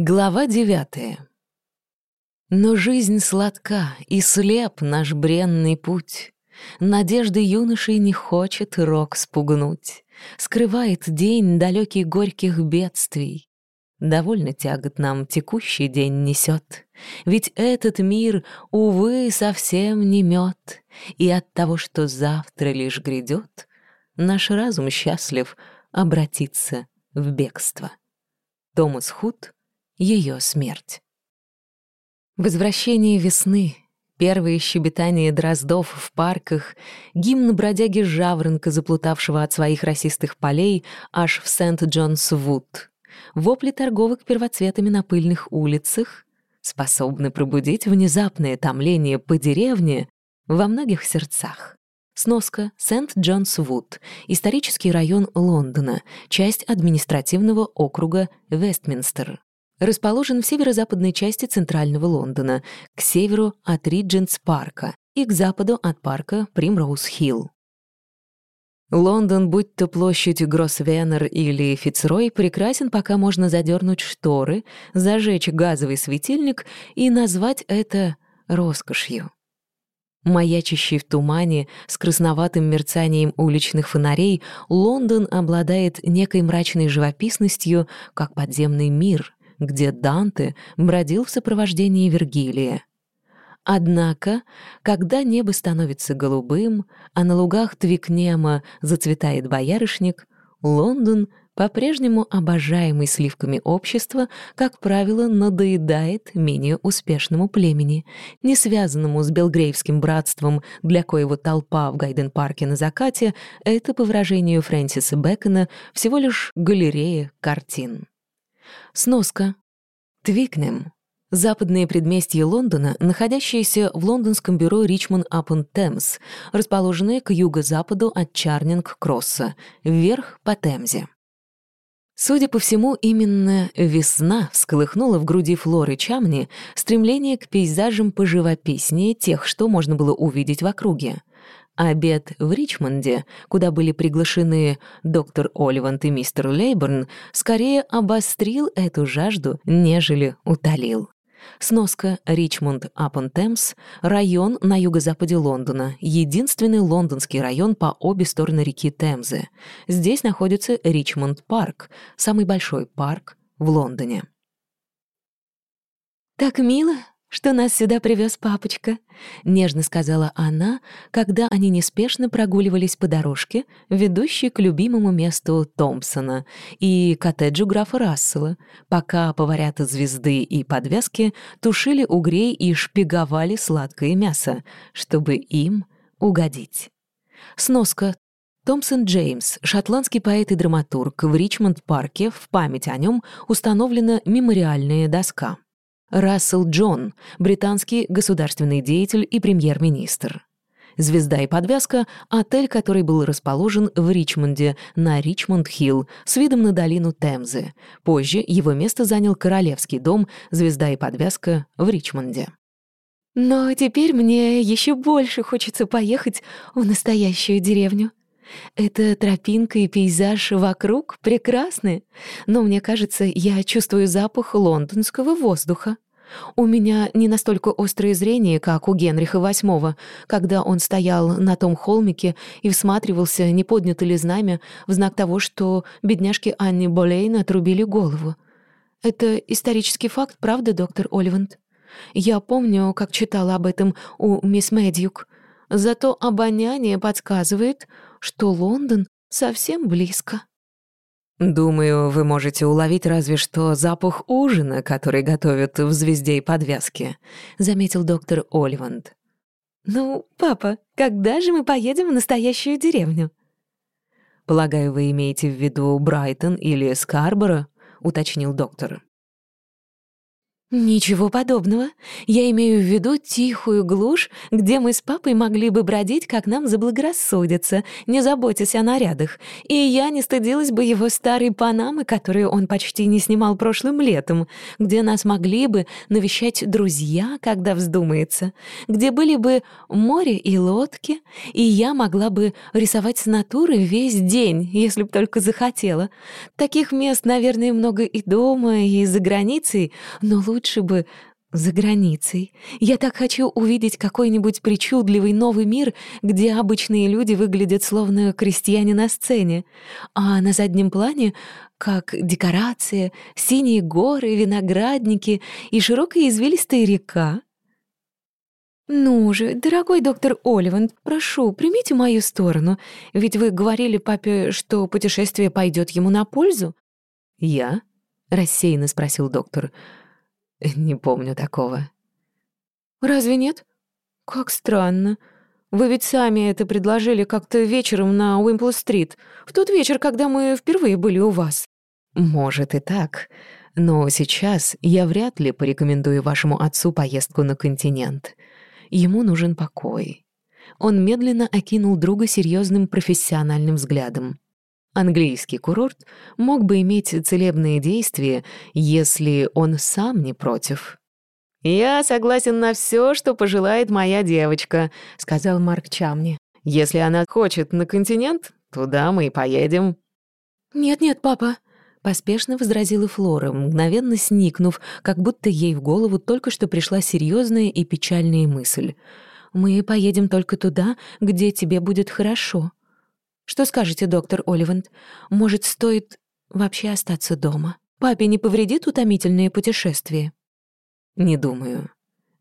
Глава девятая. Но жизнь сладка, и слеп наш бренный путь. Надежды юношей не хочет рок спугнуть. Скрывает день далекий горьких бедствий. Довольно тягот нам текущий день несет, Ведь этот мир, увы, совсем не мед, И от того, что завтра лишь грядет, Наш разум счастлив обратиться в бегство. Томас Худ ее смерть. Возвращение весны, первые щебетания дроздов в парках, гимн бродяги Жаворонка, заплутавшего от своих расистых полей аж в Сент-Джонс-Вуд, вопли торговок первоцветами на пыльных улицах способны пробудить внезапное томление по деревне во многих сердцах. Сноска Сент-Джонс-Вуд, исторический район Лондона, часть административного округа Вестминстер расположен в северо-западной части центрального Лондона, к северу от Риджентс-парка и к западу от парка Примроуз-Хилл. Лондон, будь то площадь Гроссвеннер или Фицрой, прекрасен, пока можно задернуть шторы, зажечь газовый светильник и назвать это роскошью. Маячащий в тумане с красноватым мерцанием уличных фонарей, Лондон обладает некой мрачной живописностью, как подземный мир, где Данте бродил в сопровождении Вергилия. Однако, когда небо становится голубым, а на лугах Твикнема зацветает боярышник, Лондон, по-прежнему обожаемый сливками общества, как правило, надоедает менее успешному племени, не связанному с Белгрейвским братством, для коего толпа в Гайден-парке на закате — это, по выражению Фрэнсиса Бэкона, всего лишь галерея картин. Сноска. Твикнем. Западные предместья Лондона, находящиеся в лондонском бюро Ричмонд-Апон-Темс, расположенные к юго-западу от Чарнинг-Кросса, вверх по Темзе. Судя по всему, именно весна всколыхнула в груди Флоры Чамни стремление к пейзажам поживописнее тех, что можно было увидеть в округе. Обед в Ричмонде, куда были приглашены доктор Оливант и мистер Лейборн, скорее обострил эту жажду, нежели утолил. Сноска Ричмонд-Апон-Темс — район на юго-западе Лондона, единственный лондонский район по обе стороны реки Темзы. Здесь находится Ричмонд-парк, самый большой парк в Лондоне. «Так мило!» Что нас сюда привез папочка», — нежно сказала она, когда они неспешно прогуливались по дорожке, ведущей к любимому месту Томпсона и коттеджу графа Рассела, пока поварята звезды и подвязки тушили угрей и шпиговали сладкое мясо, чтобы им угодить. Сноска Томпсон Джеймс, шотландский поэт и драматург, в Ричмонд-парке в память о нем установлена мемориальная доска. Рассел Джон, британский государственный деятель и премьер-министр. «Звезда и подвязка» — отель, который был расположен в Ричмонде, на Ричмонд-Хилл, с видом на долину Темзы. Позже его место занял Королевский дом «Звезда и подвязка» в Ричмонде. «Но теперь мне еще больше хочется поехать в настоящую деревню», эта тропинка и пейзаж вокруг прекрасны, но мне кажется, я чувствую запах лондонского воздуха. У меня не настолько острое зрение, как у Генриха VIII, когда он стоял на том холмике и всматривался, не поднято ли знамя, в знак того, что бедняжке Анне Болейн отрубили голову. Это исторический факт, правда, доктор Оливанд? Я помню, как читала об этом у мисс Мэдьюк. Зато обоняние подсказывает, что Лондон совсем близко. «Думаю, вы можете уловить разве что запах ужина, который готовят в «Звезде и подвязке», — заметил доктор Оливанд. «Ну, папа, когда же мы поедем в настоящую деревню?» «Полагаю, вы имеете в виду Брайтон или Скарборо?» — уточнил доктор. «Ничего подобного. Я имею в виду тихую глушь, где мы с папой могли бы бродить, как нам заблагорассудится, не заботясь о нарядах. И я не стыдилась бы его старой панамы, которую он почти не снимал прошлым летом, где нас могли бы навещать друзья, когда вздумается, где были бы море и лодки, и я могла бы рисовать с натуры весь день, если б только захотела. Таких мест, наверное, много и дома, и за границей, но лучше лучше бы за границей. Я так хочу увидеть какой-нибудь причудливый новый мир, где обычные люди выглядят словно крестьяне на сцене, а на заднем плане как декорация, синие горы, виноградники и широкая извилистая река. «Ну же, дорогой доктор Оливанд, прошу, примите мою сторону, ведь вы говорили папе, что путешествие пойдет ему на пользу». «Я?» — рассеянно спросил доктор — Не помню такого. Разве нет? Как странно. Вы ведь сами это предложили как-то вечером на Уимпл-стрит, в тот вечер, когда мы впервые были у вас. Может и так, но сейчас я вряд ли порекомендую вашему отцу поездку на континент. Ему нужен покой. Он медленно окинул друга серьезным профессиональным взглядом. Английский курорт мог бы иметь целебные действия, если он сам не против. «Я согласен на все, что пожелает моя девочка», — сказал Марк Чамни. «Если она хочет на континент, туда мы и поедем». «Нет-нет, папа», — поспешно возразила Флора, мгновенно сникнув, как будто ей в голову только что пришла серьезная и печальная мысль. «Мы поедем только туда, где тебе будет хорошо». Что скажете, доктор Оливанд? Может, стоит вообще остаться дома? Папе не повредит утомительное путешествие? Не думаю.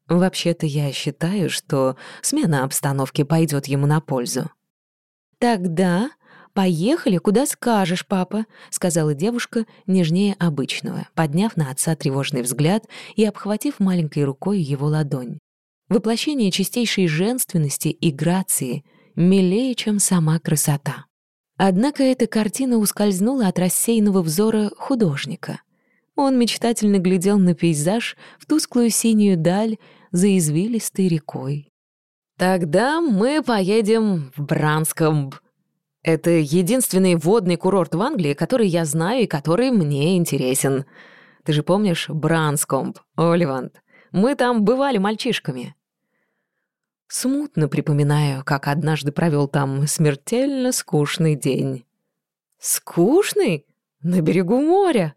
Вообще-то я считаю, что смена обстановки пойдет ему на пользу. Тогда поехали, куда скажешь, папа, сказала девушка нежнее обычного, подняв на отца тревожный взгляд и обхватив маленькой рукой его ладонь. Воплощение чистейшей женственности и грации — милее, чем сама красота. Однако эта картина ускользнула от рассеянного взора художника. Он мечтательно глядел на пейзаж в тусклую синюю даль за извилистой рекой. «Тогда мы поедем в Бранскомб. Это единственный водный курорт в Англии, который я знаю и который мне интересен. Ты же помнишь Бранскомб, Оливант? Мы там бывали мальчишками. Смутно припоминаю, как однажды провел там смертельно скучный день. Скучный? На берегу моря?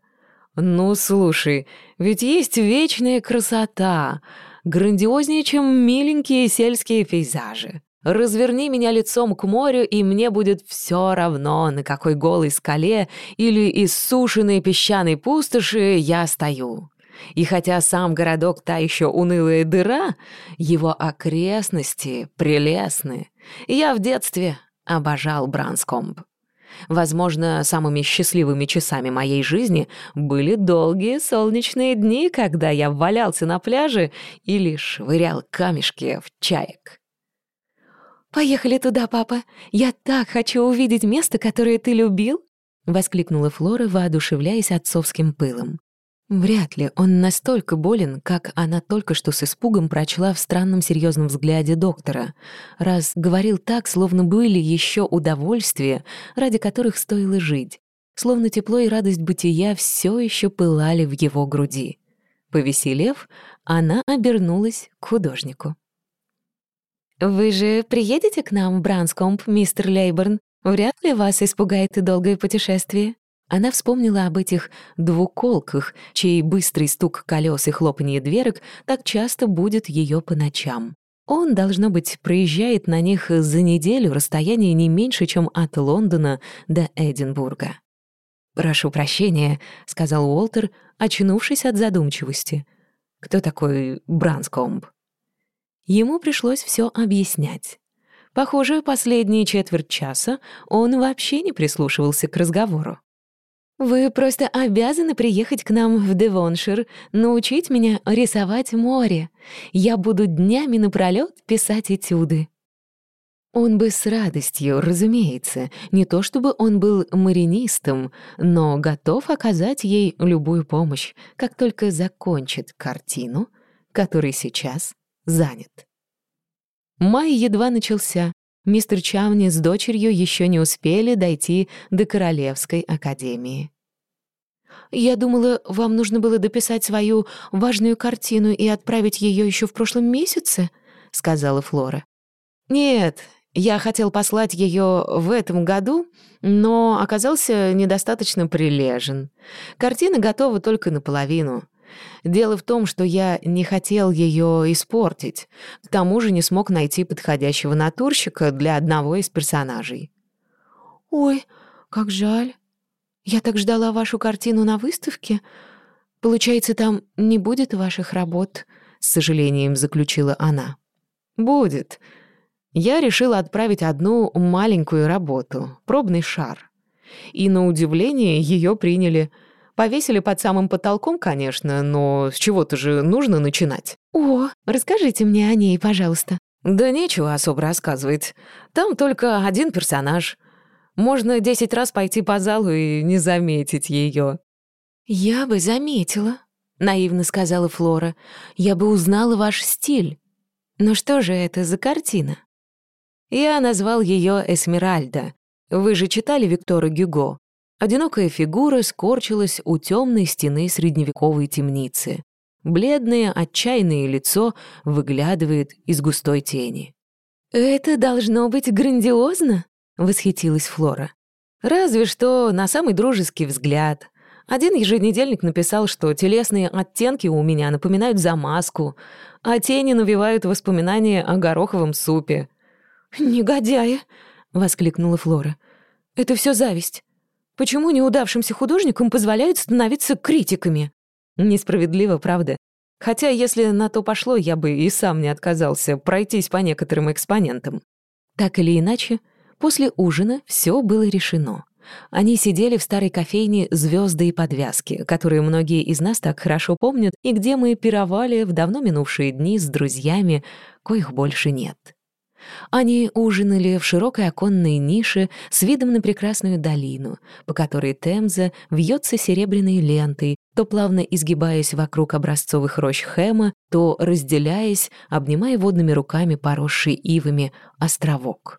Ну, слушай, ведь есть вечная красота, грандиознее, чем миленькие сельские пейзажи. Разверни меня лицом к морю, и мне будет все равно, на какой голой скале или иссушенной песчаной пустоши я стою. И хотя сам городок та еще унылая дыра, его окрестности прелестны. Я в детстве обожал Бранскомб. Возможно, самыми счастливыми часами моей жизни были долгие солнечные дни, когда я валялся на пляже или швырял камешки в чаек. «Поехали туда, папа! Я так хочу увидеть место, которое ты любил!» — воскликнула Флора, воодушевляясь отцовским пылом. Вряд ли он настолько болен, как она только что с испугом прочла в странном серьезном взгляде доктора, раз говорил так, словно были еще удовольствия, ради которых стоило жить, словно тепло и радость бытия все еще пылали в его груди. Повеселев, она обернулась к художнику. «Вы же приедете к нам в Бранскомп, мистер Лейборн? Вряд ли вас испугает и долгое путешествие?» Она вспомнила об этих двуколках, чей быстрый стук колес и хлопанье дверок так часто будет ее по ночам. Он, должно быть, проезжает на них за неделю расстояние не меньше, чем от Лондона до Эдинбурга. «Прошу прощения», — сказал Уолтер, очнувшись от задумчивости. «Кто такой Бранскомб?» Ему пришлось все объяснять. Похоже, последние четверть часа он вообще не прислушивался к разговору. Вы просто обязаны приехать к нам в Девоншир, научить меня рисовать море. Я буду днями напролёт писать этюды». Он бы с радостью, разумеется, не то чтобы он был маринистом, но готов оказать ей любую помощь, как только закончит картину, который сейчас занят. Май едва начался. Мистер Чамни с дочерью еще не успели дойти до Королевской академии. «Я думала, вам нужно было дописать свою важную картину и отправить ее еще в прошлом месяце», — сказала Флора. «Нет, я хотел послать ее в этом году, но оказался недостаточно прилежен. Картина готова только наполовину. Дело в том, что я не хотел ее испортить. К тому же не смог найти подходящего натурщика для одного из персонажей. «Ой, как жаль. Я так ждала вашу картину на выставке. Получается, там не будет ваших работ?» — с сожалением заключила она. «Будет», я решила отправить одну маленькую работу, пробный шар. И на удивление ее приняли. Повесили под самым потолком, конечно, но с чего-то же нужно начинать. «О, расскажите мне о ней, пожалуйста». «Да нечего особо рассказывать. Там только один персонаж. Можно десять раз пойти по залу и не заметить ее. «Я бы заметила», — наивно сказала Флора. «Я бы узнала ваш стиль. Но что же это за картина?» Я назвал ее Эсмеральда. Вы же читали Виктора Гюго? Одинокая фигура скорчилась у темной стены средневековой темницы. Бледное, отчаянное лицо выглядывает из густой тени. «Это должно быть грандиозно?» — восхитилась Флора. «Разве что на самый дружеский взгляд. Один еженедельник написал, что телесные оттенки у меня напоминают замазку, а тени навевают воспоминания о гороховом супе. «Негодяи!» — воскликнула Флора. «Это все зависть. Почему неудавшимся художникам позволяют становиться критиками?» Несправедливо, правда? Хотя, если на то пошло, я бы и сам не отказался пройтись по некоторым экспонентам. Так или иначе, после ужина все было решено. Они сидели в старой кофейне «Звезды и подвязки», которую многие из нас так хорошо помнят, и где мы пировали в давно минувшие дни с друзьями, коих больше нет. Они ужинали в широкой оконной нише с видом на прекрасную долину, по которой Темза вьется серебряной лентой, то плавно изгибаясь вокруг образцовых рощ Хэма, то разделяясь, обнимая водными руками поросший ивами островок.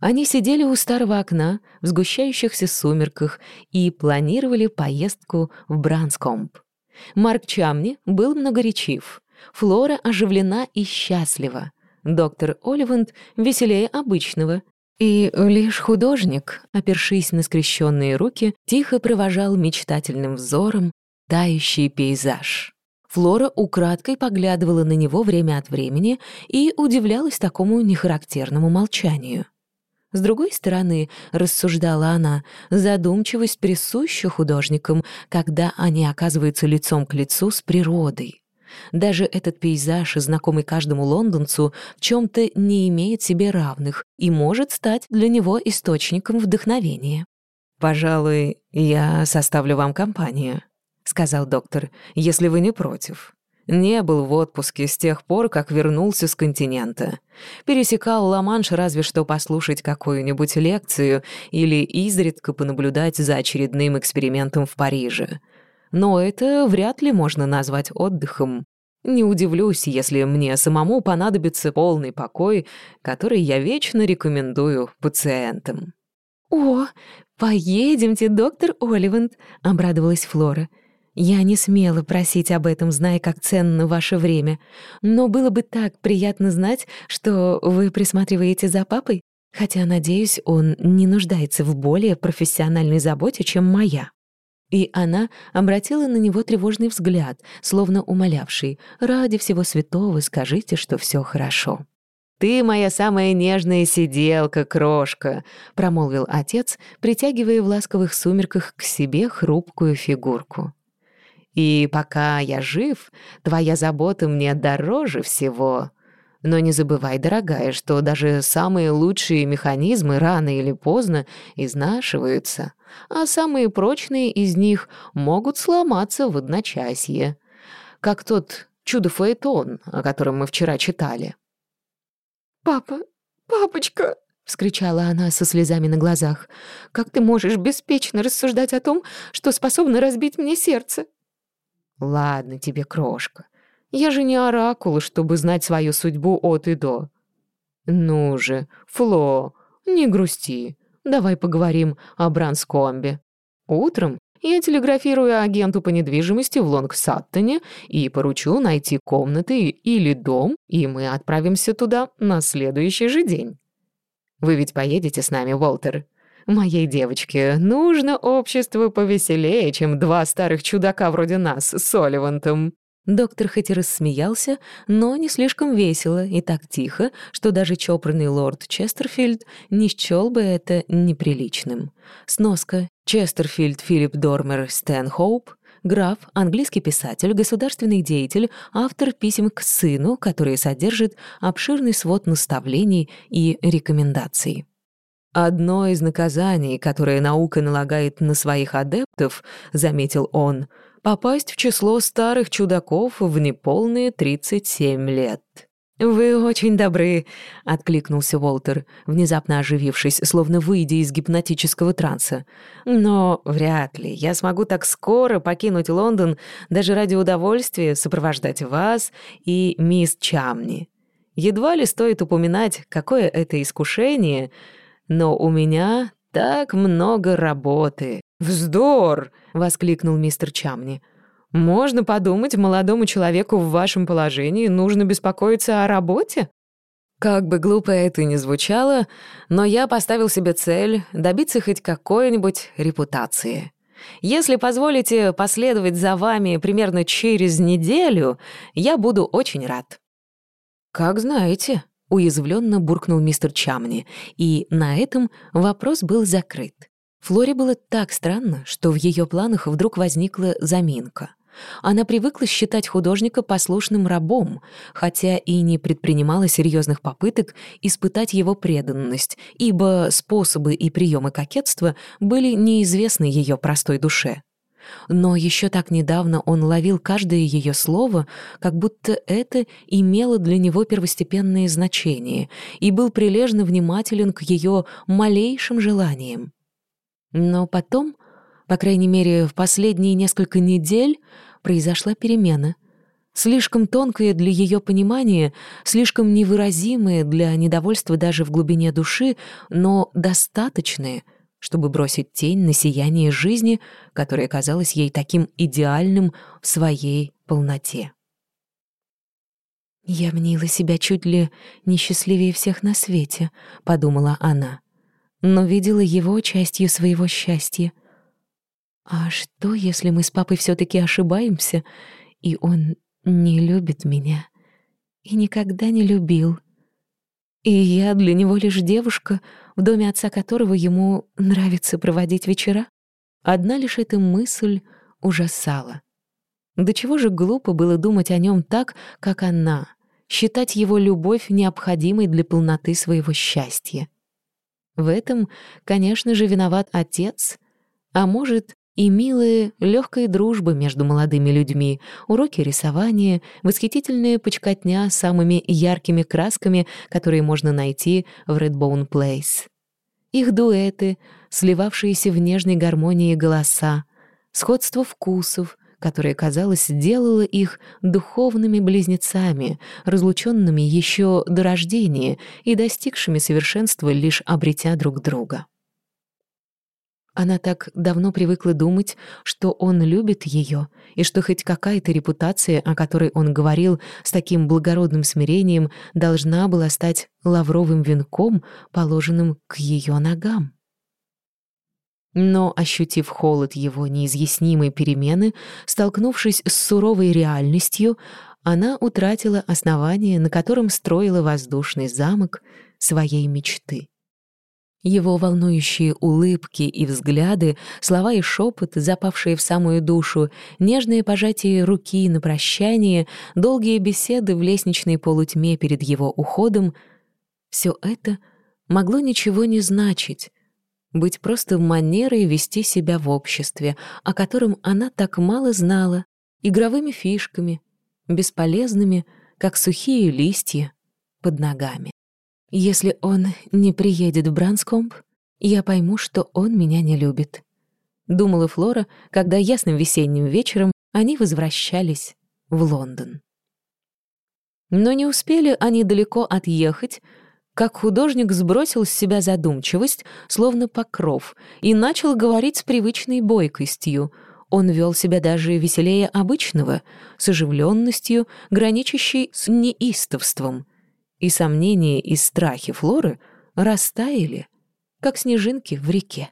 Они сидели у старого окна в сгущающихся сумерках и планировали поездку в Бранскомп. Марк Чамни был многоречив, Флора оживлена и счастлива. Доктор Оливанд веселее обычного, и лишь художник, опершись на скрещенные руки, тихо провожал мечтательным взором тающий пейзаж. Флора украдкой поглядывала на него время от времени и удивлялась такому нехарактерному молчанию. С другой стороны, рассуждала она, задумчивость присуща художникам, когда они оказываются лицом к лицу с природой. Даже этот пейзаж, знакомый каждому лондонцу, в чем-то не имеет себе равных и может стать для него источником вдохновения. «Пожалуй, я составлю вам компанию», — сказал доктор, — «если вы не против». Не был в отпуске с тех пор, как вернулся с континента. Пересекал Ла-Манш разве что послушать какую-нибудь лекцию или изредка понаблюдать за очередным экспериментом в Париже но это вряд ли можно назвать отдыхом. Не удивлюсь, если мне самому понадобится полный покой, который я вечно рекомендую пациентам. «О, поедемте, доктор Оливанд», — обрадовалась Флора. «Я не смела просить об этом, зная, как ценно ваше время. Но было бы так приятно знать, что вы присматриваете за папой, хотя, надеюсь, он не нуждается в более профессиональной заботе, чем моя». И она обратила на него тревожный взгляд, словно умолявший «Ради всего святого скажите, что все хорошо». «Ты моя самая нежная сиделка, крошка», — промолвил отец, притягивая в ласковых сумерках к себе хрупкую фигурку. «И пока я жив, твоя забота мне дороже всего. Но не забывай, дорогая, что даже самые лучшие механизмы рано или поздно изнашиваются, а самые прочные из них могут сломаться в одночасье. Как тот чудо-фаэтон, о котором мы вчера читали. «Папа, «Папочка!» — вскричала она со слезами на глазах. «Как ты можешь беспечно рассуждать о том, что способно разбить мне сердце?» «Ладно тебе, крошка. Я же не оракул, чтобы знать свою судьбу от и до. Ну же, Фло, не грусти. Давай поговорим о Бранскомбе. Утром я телеграфирую агенту по недвижимости в Лонгсаттоне и поручу найти комнаты или дом, и мы отправимся туда на следующий же день. Вы ведь поедете с нами, Уолтер? Моей девочке нужно общество повеселее, чем два старых чудака вроде нас с Оливантом. Доктор хоть и рассмеялся, но не слишком весело и так тихо, что даже чопорный лорд Честерфильд не счёл бы это неприличным. Сноска. Честерфильд Филипп Дормер Стэнхоуп, граф, английский писатель, государственный деятель, автор писем к сыну, которые содержат обширный свод наставлений и рекомендаций. «Одно из наказаний, которое наука налагает на своих адептов, — заметил он, — попасть в число старых чудаков в неполные 37 лет. «Вы очень добры», — откликнулся Уолтер, внезапно оживившись, словно выйдя из гипнотического транса. «Но вряд ли я смогу так скоро покинуть Лондон даже ради удовольствия сопровождать вас и мисс Чамни. Едва ли стоит упоминать, какое это искушение, но у меня так много работы». «Вздор!» — воскликнул мистер Чамни. «Можно подумать, молодому человеку в вашем положении нужно беспокоиться о работе?» Как бы глупо это ни звучало, но я поставил себе цель добиться хоть какой-нибудь репутации. Если позволите последовать за вами примерно через неделю, я буду очень рад. «Как знаете», — уязвленно буркнул мистер Чамни, и на этом вопрос был закрыт. Флоре было так странно, что в ее планах вдруг возникла заминка. Она привыкла считать художника послушным рабом, хотя и не предпринимала серьезных попыток испытать его преданность, ибо способы и приемы кокетства были неизвестны ее простой душе. Но еще так недавно он ловил каждое ее слово, как будто это имело для него первостепенное значение, и был прилежно внимателен к ее малейшим желаниям. Но потом, по крайней мере, в последние несколько недель, произошла перемена. Слишком тонкая для ее понимания, слишком невыразимая для недовольства даже в глубине души, но достаточная, чтобы бросить тень на сияние жизни, которое казалось ей таким идеальным в своей полноте. «Я мнила себя чуть ли несчастливее всех на свете», — подумала она но видела его частью своего счастья. А что, если мы с папой все-таки ошибаемся, и он не любит меня и никогда не любил? И я для него лишь девушка, в доме отца которого ему нравится проводить вечера? Одна лишь эта мысль ужасала. До чего же глупо было думать о нем так, как она, считать его любовь необходимой для полноты своего счастья. В этом, конечно же, виноват отец, а может, и милая, легкая дружба между молодыми людьми, уроки рисования, восхитительная почкотня с самыми яркими красками, которые можно найти в Redbone Place. Их дуэты, сливавшиеся в нежной гармонии голоса, сходство вкусов, которое, казалось, делало их духовными близнецами, разлученными еще до рождения и достигшими совершенства, лишь обретя друг друга. Она так давно привыкла думать, что он любит ее, и что хоть какая-то репутация, о которой он говорил с таким благородным смирением, должна была стать лавровым венком, положенным к ее ногам. Но, ощутив холод его неизъяснимой перемены, столкнувшись с суровой реальностью, она утратила основание, на котором строила воздушный замок своей мечты. Его волнующие улыбки и взгляды, слова и шепот, запавшие в самую душу, нежные пожатия руки на прощание, долгие беседы в лестничной полутьме перед его уходом — все это могло ничего не значить, быть просто манерой вести себя в обществе, о котором она так мало знала, игровыми фишками, бесполезными, как сухие листья под ногами. Если он не приедет в Бранскомп, я пойму, что он меня не любит. Думала Флора, когда ясным весенним вечером они возвращались в Лондон. Но не успели они далеко отъехать, как художник сбросил с себя задумчивость, словно покров, и начал говорить с привычной бойкостью. Он вел себя даже веселее обычного, с оживленностью, граничащей с неистовством. И сомнения и страхи Флоры растаяли, как снежинки в реке.